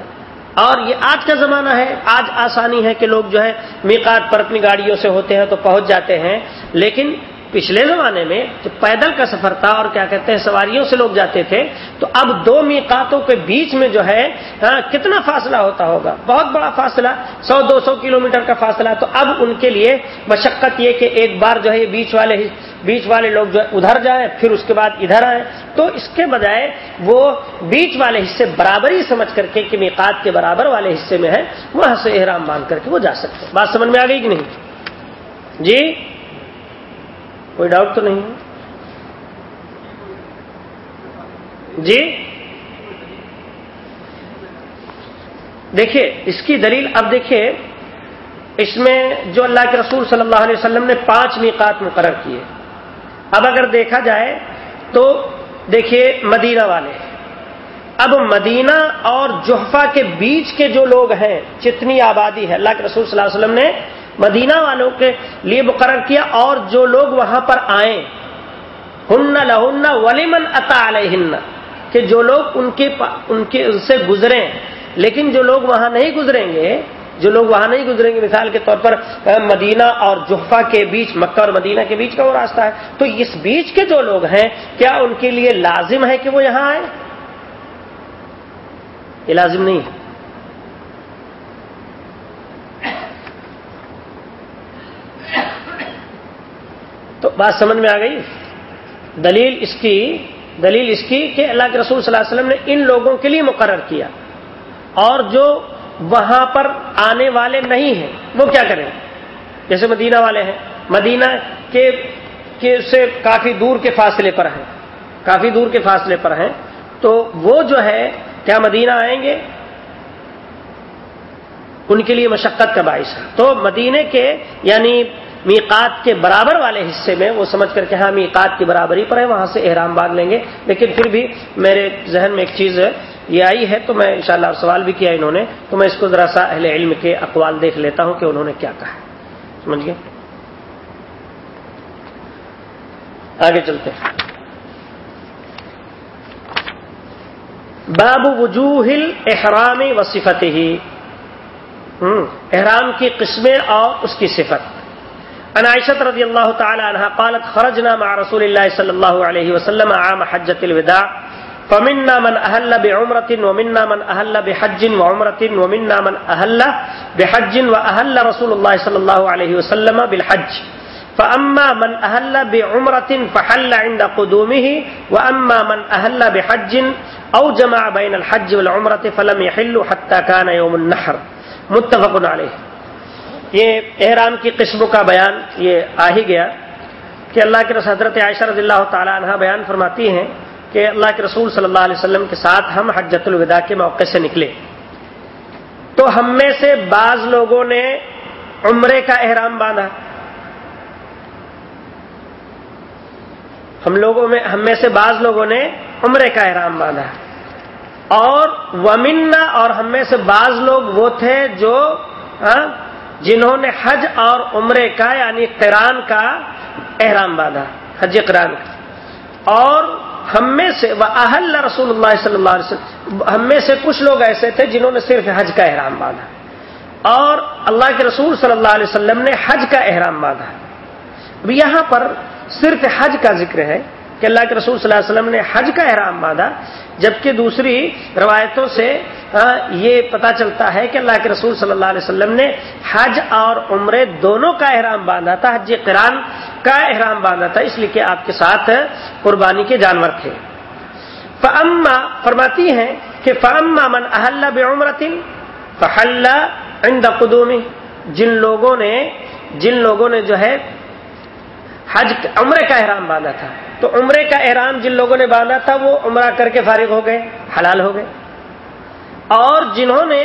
اور یہ آج کا زمانہ ہے، آج آسانی ہے کہ لوگ جو ہے میقات پر اپنی گاڑیوں سے ہوتے ہیں تو پہنچ جاتے ہیں، لیکن پچھلے زمانے میں جو پیدل کا سفر تھا اور کیا کہتے ہیں سواریوں سے لوگ جاتے تھے، تو اب دو میقاتوں کے بیچ میں جو ہے ہاں، کتنا فاصلہ ہوتا ہوگا؟ بہت بڑا فاصلہ، سو دو سو کلو کا فاصلہ۔ تو اب ان کے لیے مشقت یہ کہ ایک بار جو ہے، یہ بیچ والے بیچ والے لوگ جو ہے، ادھر جائیں، پھر اس کے بعد ادھر آئیں۔ تو اس کے بجائے وہ بیچ والے حصے برابری سمجھ کر کے کہ میقات کے برابر والے حصے میں ہے وہاں سے احرام باندھ کر کے وہ جا سکتے بات سمجھ میں آ گئی کہ نہیں؟ جی؟ کوئی ڈاؤٹ تو نہیں جی؟ دیکھیے، اس کی دلیل اب دیکھیے، اس میں جو اللہ کے رسول صلی اللہ علیہ وسلم نے پانچ میقات مقرر کیے۔ اب اگر دیکھا جائے تو دیکھیے مدینہ والے۔ اب مدینہ اور جوحفا کے بیچ کے جو لوگ ہیں، جتنی آبادی ہے، اللہ کے رسول صلی اللہ علیہ وسلم نے مدینہ والوں کے لیے مقرر کیا اور جو لوگ وہاں پر آئیں، ہن لہن ولیمن اتا علیہن، کہ جو لوگ ان کے ان کے ان سے گزریں۔ لیکن جو لوگ وہاں نہیں گزریں گے، جو لوگ وہاں نہیں گزریں گے، مثال کے طور پر مدینہ اور جحفا کے بیچ، مکہ اور مدینہ کے بیچ کا وہ راستہ ہے۔ تو اس بیچ کے جو لوگ ہیں، کیا ان کے لیے لازم ہے کہ وہ یہاں آئے یہ لازم نہیں ہے۔ تو بات سمجھ میں آ گئی؟ دلیل اس کی، دلیل اس کی کہ اللہ کے رسول صلی اللہ علیہ وسلم نے ان لوگوں کے لیے مقرر کیا۔ اور جو وہاں پر آنے والے نہیں ہیں، وہ کیا کریں؟ جیسے مدینہ والے ہیں۔ مدینہ کے سے کافی دور کے فاصلے پر ہیں۔ کافی دور کے فاصلے پر ہیں۔ تو وہ جو ہے، کیا مدینہ آئیں گے؟ ان کے لیے مشقت کا باعث ہے۔ تو مدینے کے یعنی میقات کے برابر والے حصے میں وہ سمجھ کر کے ہاں میقات کی برابری پر ہے، وہاں سے احرام باغ لیں گے۔ لیکن پھر بھی میرے ذہن میں ایک چیز یہ آئی ہے، تو میں انشاءاللہ سوال بھی کیا انہوں نے، تو میں اس کو ذرا سا اہل علم کے اقوال دیکھ لیتا ہوں کہ انہوں نے کیا کہا سمجھ گئے؟ آگے چلتے باب وجوہ احرام و صفت ہی احرام کی قسمیں اور اس کی صفت۔ عن عائشة رضي الله تعالى عنها قالت خرجنا مع رسول الله صلى الله عليه وسلم عام حجة الوداع. فمنا من أهل بعمرة ومنا من أهل بحج وعمرة ومنا من أهل بحج وأهل رسول الله صلى الله عليه وسلم بالحج. فاما من اہل بعمرة فحل عند قدومه واما من اہل بحج او جمع بین الحج والعمرة فلم يحل حتى كان يوم النحر. متفق علیہ یہ احرام کی قسموں کا بیان یہ آ ہی گیا کہ اللہ کے رسول حضرت عائشہ رضی اللہ تعالی عنہ بیان فرماتی ہیں کہ اللہ کے رسول صلی اللہ علیہ وسلم کے ساتھ ہم حجت الوداع کے موقع سے نکلے۔ تو ہم میں سے بعض لوگوں نے عمرے کا احرام باندھا۔ ہم لوگوں میں ہم میں سے بعض لوگوں نے عمرے کا احرام باندھا۔ اور ومنا اور ہم میں سے بعض لوگ وہ تھے جو ہاں، جنہوں نے حج اور عمرے کا یعنی قران کا احرام باندھا، حج قران کا۔ اور ہم میں سے اہل رسول اللہ صلی اللہ علیہ وسلم، ہم میں سے کچھ لوگ ایسے تھے جنہوں نے صرف حج کا احرام باندھا۔ اور اللہ کے رسول صلی اللہ علیہ وسلم نے حج کا احرام باندھا۔ اب یہاں پر صرف حج کا ذکر ہے کہ اللہ کے رسول صلی اللہ علیہ وسلم نے حج کا احرام باندھا، جبکہ دوسری روایتوں سے ہاں، یہ پتا چلتا ہے کہ اللہ کے رسول صلی اللہ علیہ وسلم نے حج اور عمرے دونوں کا احرام باندھا تھا، حج قرآن کا احرام باندھا تھا، اس لیے کہ آپ کے ساتھ قربانی کے جانور تھے۔ فما فرماتی ہیں کہ فما من احل بعمرتن فحل عند قدومی جن لوگوں نے، جن لوگوں نے جو ہے حج عمرے کا احرام باندھا تھا۔ تو عمرے کا احرام جن لوگوں نے باندھا تھا، وہ عمرہ کر کے فارغ ہو گئے، حلال ہو گئے۔ اور جنہوں نے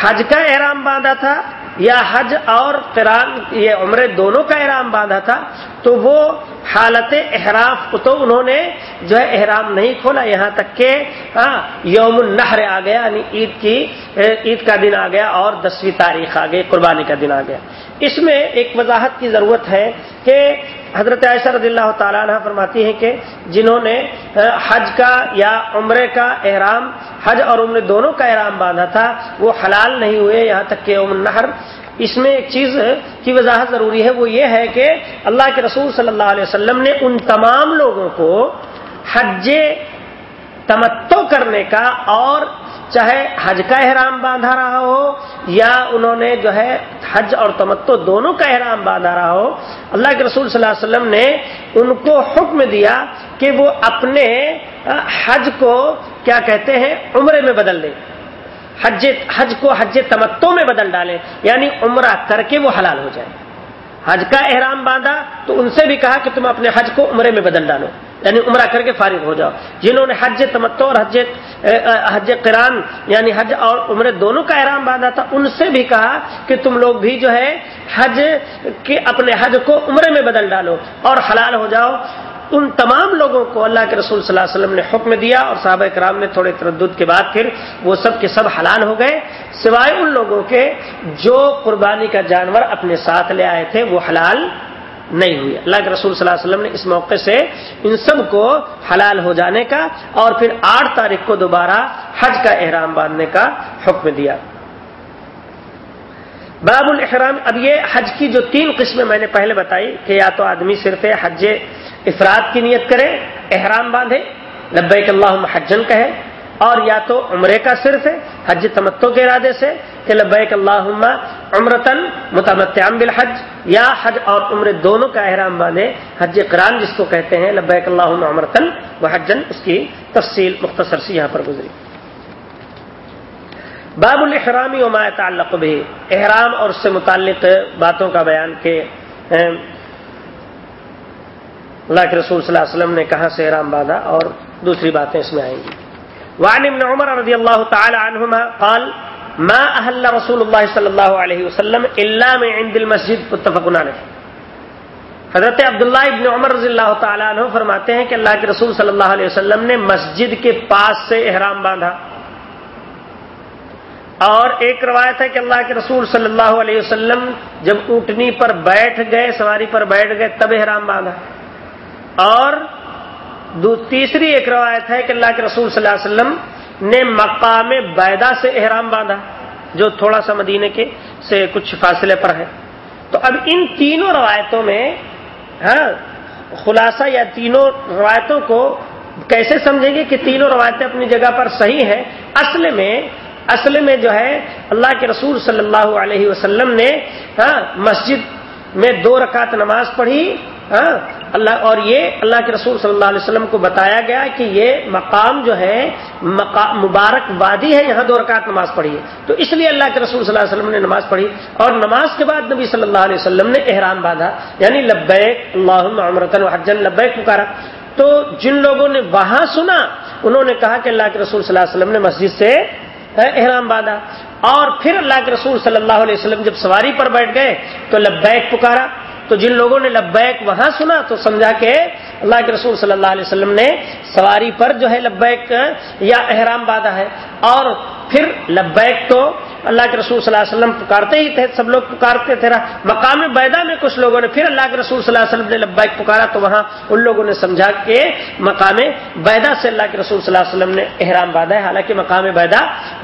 حج کا احرام باندھا تھا یا حج اور قرآن یہ عمرے دونوں کا احرام باندھا تھا، تو وہ حالت احرام تو انہوں نے جو ہے احرام نہیں کھولا، یہاں تک کہ ہاں یوم النحر آ گیا یعنی عید کی عید کا دن آ گیا اور دسویں تاریخ آ گئی، قربانی کا دن آ گیا۔ اس میں ایک وضاحت کی ضرورت ہے کہ حضرت عائشہ رضی اللہ تعالیٰ عنہ فرماتی ہیں کہ جنہوں نے حج کا یا عمرے کا احرام، حج اور عمرے دونوں کا احرام باندھا تھا، وہ حلال نہیں ہوئے یہاں تک کہ ام النہر اس میں ایک چیز کی وضاحت ضروری ہے، وہ یہ ہے کہ اللہ کے رسول صلی اللہ علیہ وسلم نے ان تمام لوگوں کو حج تمتو کرنے کا اور چاہے حج کا احرام باندھا رہا ہو یا انہوں نے جو ہے حج اور تمتو دونوں کا احرام باندھا رہا ہو، اللہ کے رسول صلی اللہ علیہ وسلم نے ان کو حکم دیا کہ وہ اپنے حج کو کیا کہتے ہیں، عمرے میں بدل دیں۔ حج حج کو حج تمتو میں بدل ڈالیں یعنی عمرہ کر کے وہ حلال ہو جائے۔ حج کا احرام باندھا تو ان سے بھی کہا کہ تم اپنے حج کو عمرے میں بدل ڈالو۔ یعنی عمرہ کر کے فارغ ہو جاؤ۔ جنہوں نے حج تمتو اور حج حج قرآن یعنی حج اور عمرے دونوں کا احرام باندھا تھا، ان سے بھی کہا کہ تم لوگ بھی جو ہے حج کے اپنے حج کو عمرے میں بدل ڈالو اور حلال ہو جاؤ۔ ان تمام لوگوں کو اللہ کے رسول صلی اللہ علیہ وسلم نے حکم دیا اور صحابہ کرام نے تھوڑے تردد کے بعد پھر وہ سب کے سب حلال ہو گئے۔ سوائے ان لوگوں کے جو قربانی کا جانور اپنے ساتھ لے آئے تھے، وہ حلال نہیں ہوئی۔ اللہ کے رسول صلی اللہ علیہ وسلم نے اس موقع سے ان سب کو حلال ہو جانے کا اور پھر آٹھ تاریخ کو دوبارہ حج کا احرام باندھنے کا حکم دیا۔ باب الحرام اب یہ حج کی جو تین قسمیں میں نے پہلے بتائی کہ یا تو آدمی صرف حج افراد کی نیت کرے، احرام باندھے، لبیک اللہ حجن کہے اور یا تو عمرے کا صرف ہے حج تمتو کے ارادے سے، کہ لبیک اللہ عمرتن متمتعم بالحج، یا حج اور عمرے دونوں کا احرام باندھے، حج قرآن جس کو کہتے ہیں، لبیک اللہ عمرتن و حجن اس کی تفصیل مختصر سی یہاں پر گزری۔ باب الحرامی و ما تعلق بھی احرام اور اس سے متعلق باتوں کا بیان کہ اللہ کے رسول صلی اللہ علیہ وسلم نے کہاں سے احرام باندھا اور دوسری باتیں اس میں آئیں گی۔ وعن ابن عمر رضی اللہ تعالی عنہما قال، ما احل رسول اللہ صلی اللہ علیہ وسلم الا من عند المسجد. متفق علیہ. حضرت عبداللہ ابن عمر رضی اللہ تعالیٰ عنہ فرماتے ہیں کہ اللہ کے رسول صلی اللہ علیہ وسلم نے مسجد کے پاس سے احرام باندھا۔ اور ایک روایت ہے کہ اللہ کے رسول صلی اللہ علیہ وسلم جب اونٹنی پر بیٹھ گئے، سواری پر بیٹھ گئے، تب احرام باندھا۔ اور تیسری ایک روایت ہے کہ اللہ کے رسول صلی اللہ علیہ وسلم نے مقام بیدا سے احرام باندھا، جو تھوڑا سا مدینے کے سے کچھ فاصلے پر ہے۔ تو اب ان تینوں روایتوں میں ہاں خلاصہ یا تینوں روایتوں کو کیسے سمجھیں گے کہ تینوں روایتیں اپنی جگہ پر صحیح ہیں؟ اصل میں اصل میں جو ہے، اللہ کے رسول صلی اللہ علیہ وسلم نے ہاں مسجد میں دو رکعت نماز پڑھی ہاں اللہ اور یہ اللہ کے رسول صلی اللہ علیہ وسلم کو بتایا گیا کہ یہ مقام جو ہے مبارک وادی ہے، یہاں دو رکعت نماز پڑھی ہے۔ تو اس لیے اللہ کے رسول صلی اللہ علیہ وسلم نے نماز پڑھی۔ اور نماز کے بعد نبی صلی اللہ علیہ وسلم نے احرام باندھا۔ یعنی لبیک اللہ عمرتن حجن لبیک پکارا تو جن لوگوں نے وہاں سنا، انہوں نے کہا کہ اللہ کے رسول صلی اللہ علیہ وسلم نے مسجد سے احرام باندھا۔ اور پھر اللہ کے رسول صلی اللہ علیہ وسلم جب سواری پر بیٹھ گئے، تو لبیک پکارا۔ تو جن لوگوں نے لبیک وہاں سنا تو سمجھا کہ اللہ کے رسول صلی اللہ علیہ وسلم نے سواری پر جو ہے لبیک یا احرام بادہ ہے اور پھر لبیک تو اللہ کے رسول صلی اللہ علیہ وسلم پکارتے ہی تھے، سب لوگ پکارتے تھے۔ مقام بیدا میں کچھ لوگوں نے، پھر اللہ کے رسول صلی اللہ علیہ وسلم نے لبیک پکارا تو وہاں ان لوگوں نے سمجھا کہ مقام بیدا سے اللہ کے رسول صلی اللہ علیہ وسلم نے احرام باندھا ہے۔ حالانکہ مقام بیدا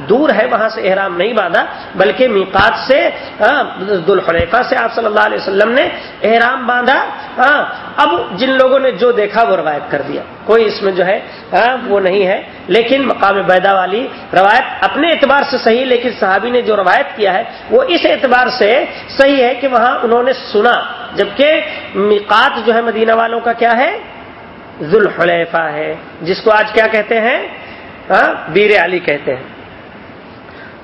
دور ہے، وہاں سے احرام نہیں باندھا، بلکہ میقات سے ہاں، دلخلیفہ سے آپ صلی اللہ علیہ وسلم نے احرام باندھا۔ ہاں، اب جن لوگوں نے جو دیکھا وہ روایت کر دیا۔ کوئی اس میں جو ہے ہاں، وہ نہیں ہے۔ لیکن مقام بیدا والی روایت اپنے اعتبار سے صحیح، لیکن صحابی نے جو روایت کیا ہے، وہ اس اعتبار سے صحیح ہے کہ وہاں انہوں نے سنا، جبکہ مقات جو ہے مدینہ والوں کا کیا ہے؟ ذوالحلیفہ ہے، جس کو آج کیا کہتے ہیں؟ ہاں، بیر علی کہتے ہیں۔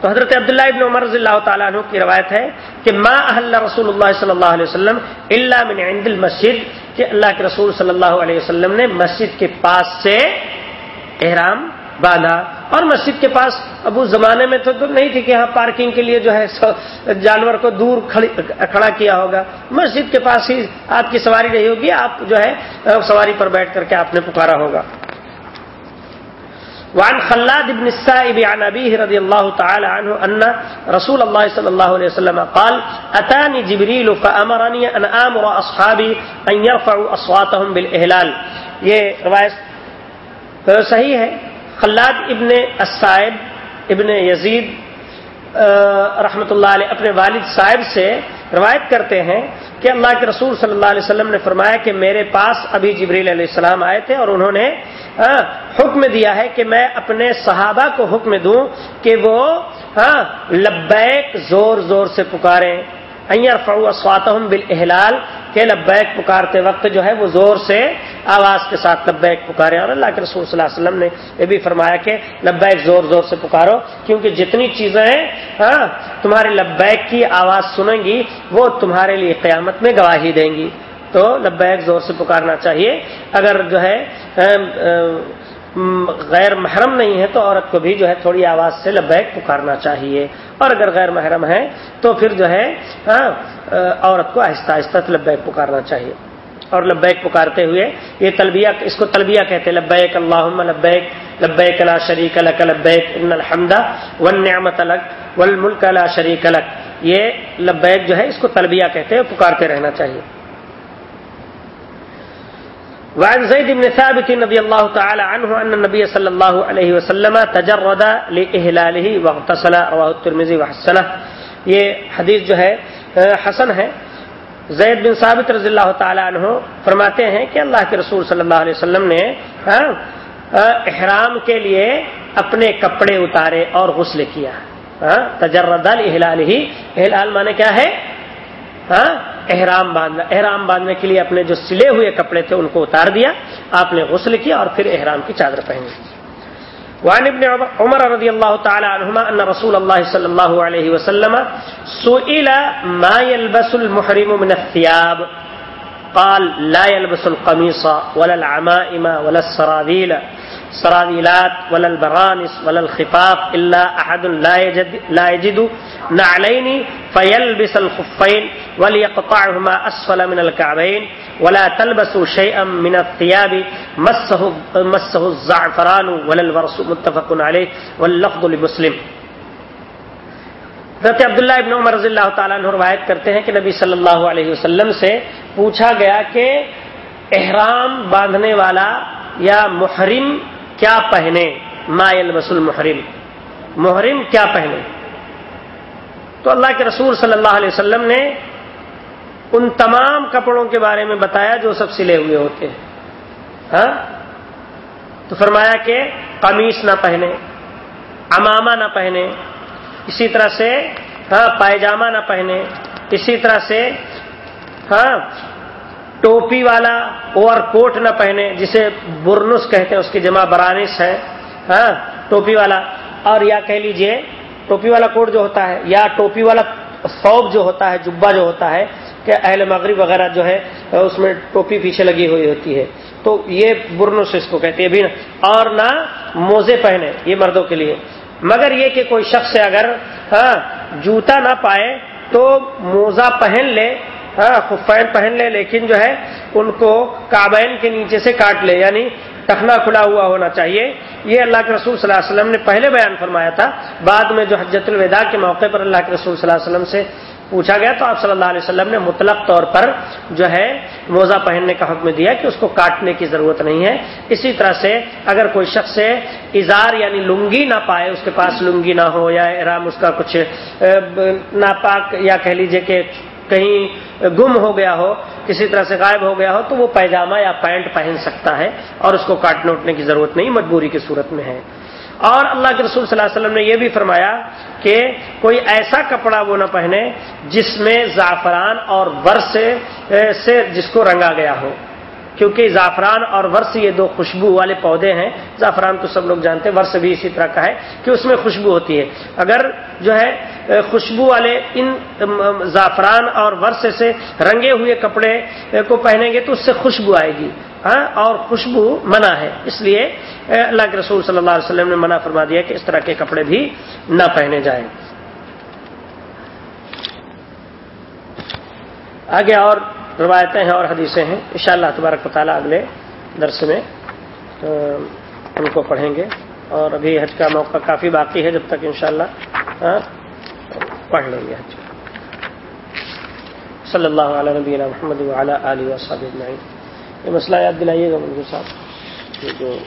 تو حضرت عبداللہ ابن عمر رضی اللہ تعالیٰ عنہ کی روایت ہے کہ ما اہل رسول اللہ صلی اللہ علیہ وسلم اللہ من عند المسجد، کہ اللہ کے رسول صلی اللہ علیہ وسلم نے مسجد کے پاس سے احرام باندھا اور مسجد کے پاس اب اس زمانے میں تو تو نہیں تھی کہ یہاں پارکنگ کے لیے جو ہے جانور کو دور کھڑا کیا ہوگا۔ مسجد کے پاس ہی آپ کی سواری رہی ہوگی، آپ جو ہے، سواری پر بیٹھ کر کے آپ نے پکارا ہوگا۔ وعن خلاد بن السائب عن أبيه رضي الله تعالى عنه أن رسول الله صلى الله عليه وسلم قال أتاني جبريل فأمرني أن آمر أصحابي أن يرفعوا أصواتهم بالإهلال یہ روایت صحیح ہے۔ خلاد ابن السائب ابن یزید رحمت اللہ علیہ اپنے والد صاحب سے روایت کرتے ہیں کہ اللہ کے رسول صلی اللہ علیہ وسلم نے فرمایا کہ میرے پاس ابھی جبریل علیہ السلام آئے تھے اور انہوں نے حکم دیا ہے کہ میں اپنے صحابہ کو حکم دوں کہ وہ لبیک زور زور سے پکاریں۔ فعو سواتم احلال کہ لبیک پکارتے وقت جو ہے وہ زور سے آواز کے ساتھ لبیک پکارے۔ اور اللہ کے رسول صلی اللہ علیہ وسلم نے یہ بھی فرمایا کہ لبیک زور زور سے پکارو، کیونکہ جتنی چیزیں ہاں تمہارے لبیک کی آواز سنیں گی، وہ تمہارے لیے قیامت میں گواہی دیں گی۔ تو لبیک زور سے پکارنا چاہیے۔ اگر جو ہے غیر محرم نہیں ہے تو عورت کو بھی جو ہے تھوڑی آواز سے لبیک پکارنا چاہیے اور اگر غیر محرم ہے تو پھر جو ہے ہاں، عورت کو آہستہ آہستہ لبیک پکارنا چاہیے۔ اور لبیک پکارتے ہوئے یہ تلبیہ، اس کو تلبیہ کہتے لبیک اللہ لبیک لبیک لا شریک الک لبیک ان الحمد ون نعمت الگ ول ملک لا شریک الگ یہ لبیک جو ہے، اس کو تلبیہ کہتے ہیں، پکارتے رہنا چاہیے۔ وعن زيد بن ثابت رضي الله تعالى عنه أن النبي صلى الله عليه وسلم تجرد لإهلاله واغتسل، رواه الترمذي وحسنه. یہ حدیث جو ہے حسن ہے۔ زید بن ثابت رضی اللہ تعالی عنہ فرماتے ہیں کہ اللہ کے رسول صلی اللہ علیہ وسلم نے احرام کے لیے اپنے کپڑے اتارے اور غسل کیا۔ تجرد الہلال ہی احلال مانے کیا ہے؟ احرام باندھنا احرام باندھنے کے لیے اپنے جو سلے ہوئے کپڑے تھے ان کو اتار دیا، آپ نے غسل کیا اور پھر احرام کی چادر پہنی۔ وعن ابن عمر رضی اللہ تعالی عنہما ان رسول اللہ صلی اللہ علیہ وسلم سئل ما يلبس المحرم من الثياب۔ قال، لا يلبس القميص ولا العمائم ولا السراويل سراويلات ولا البرانس ولا الخفاف الا احد لا يجد لا يجد نعلين فيلبس الخفين وليقطعهما اسفل من الكعبين ولا تلبسوا شيئا من الثياب مسه مسه الزعفران ولا الورس متفق عليه واللفظ لمسلم۔ حضرت عبداللہ ابن عمر رضی اللہ تعالیٰ عنہ روایت کرتے ہیں کہ نبی صلی اللہ علیہ وسلم سے پوچھا گیا کہ احرام باندھنے والا یا محرم کیا پہنے مائل بس المحرم؟ محرم کیا پہنے؟ تو اللہ کے رسول صلی اللہ علیہ وسلم نے ان تمام کپڑوں کے بارے میں بتایا جو سب سلے ہوئے ہوتے ہیں۔ ہاں؟ تو فرمایا کہ قمیص نہ پہنے، امامہ نہ پہنے، اسی طرح سے ہاں پائجامہ نہ پہنے، اسی طرح سے ہاں ٹوپی والا اوور کوٹ نہ پہنے، جسے برنس کہتے ہیں، اس کی جمع برانس ہے ہاں ٹوپی والا۔ اور یا کہہ لیجیے، ٹوپی والا کوٹ جو ہوتا ہے، یا ٹوپی والا سوب جو ہوتا ہے جبا جو ہوتا ہے، کہ اہل مغرب وغیرہ جو ہے، اس میں ٹوپی پیچھے لگی ہوئی ہوتی ہے۔ تو یہ برنس اس کو کہتے ہیں۔ بھی اور نہ موزے پہنے، یہ مردوں کے لیے۔ مگر یہ کہ کوئی شخص اگر ہاں جوتا نہ پائے، تو موزہ پہن لے ہاں، خفین پہن لے، لیکن جو ہے، ان کو کابین کے نیچے سے کاٹ لے یعنی ٹخنا کھلا ہوا ہونا چاہیے۔ یہ اللہ کے رسول صلی اللہ علیہ وسلم نے پہلے بیان فرمایا تھا۔ بعد میں جو حجت الوداع کے موقع پر اللہ کے رسول صلی اللہ علیہ وسلم سے پوچھا گیا، تو آپ صلی اللہ علیہ وسلم نے مطلق طور پر جو ہے موزہ پہننے کا حکم دیا کہ اس کو کاٹنے کی ضرورت نہیں ہے۔ اسی طرح سے اگر کوئی شخص اظہار یعنی لنگی نہ پائے، اس کے پاس لنگی نہ ہو یا ارام اس کا کچھ ناپاک یا کہہ لیجیے کہ کہیں گم ہو گیا ہو، کسی طرح سے غائب ہو گیا ہو، تو وہ پیجامہ یا پینٹ پہن سکتا ہے اور اس کو کاٹنے اٹھنے کی ضرورت نہیں، مجبوری کی صورت میں ہے۔ اور اللہ کے رسول صلی اللہ علیہ وسلم نے یہ بھی فرمایا کہ کوئی ایسا کپڑا وہ نہ پہنے جس میں زعفران اور برس سے جس کو رنگا گیا ہو۔ کیونکہ زعفران اور ورس یہ دو خوشبو والے پودے ہیں۔ زعفران تو سب لوگ جانتے ہیں ورس بھی اسی طرح کا ہے کہ اس میں خوشبو ہوتی ہے۔ اگر جو ہے خوشبو والے ان زعفران اور ورس سے رنگے ہوئے کپڑے کو پہنیں گے تو اس سے خوشبو آئے گی۔ ہاں اور خوشبو منع ہے۔ اس لیے اللہ کے رسول صلی اللہ علیہ وسلم نے منع فرما دیا کہ اس طرح کے کپڑے بھی نہ پہنے جائیں۔ آگے اور روایتیں ہیں اور حدیثیں ہیں۔ ان شاء اللہ تبارک مطالعہ اگلے درس میں ان کو پڑھیں گے۔ اور ابھی حج کا موقع کافی باقی ہے، جب تک انشاءاللہ پڑھ لیں گے حج۔ صلی اللہ علیہ نبی محمد علیہ وصحب یہ مسئلہ یاد دلائیے گا، منظور صاحب جو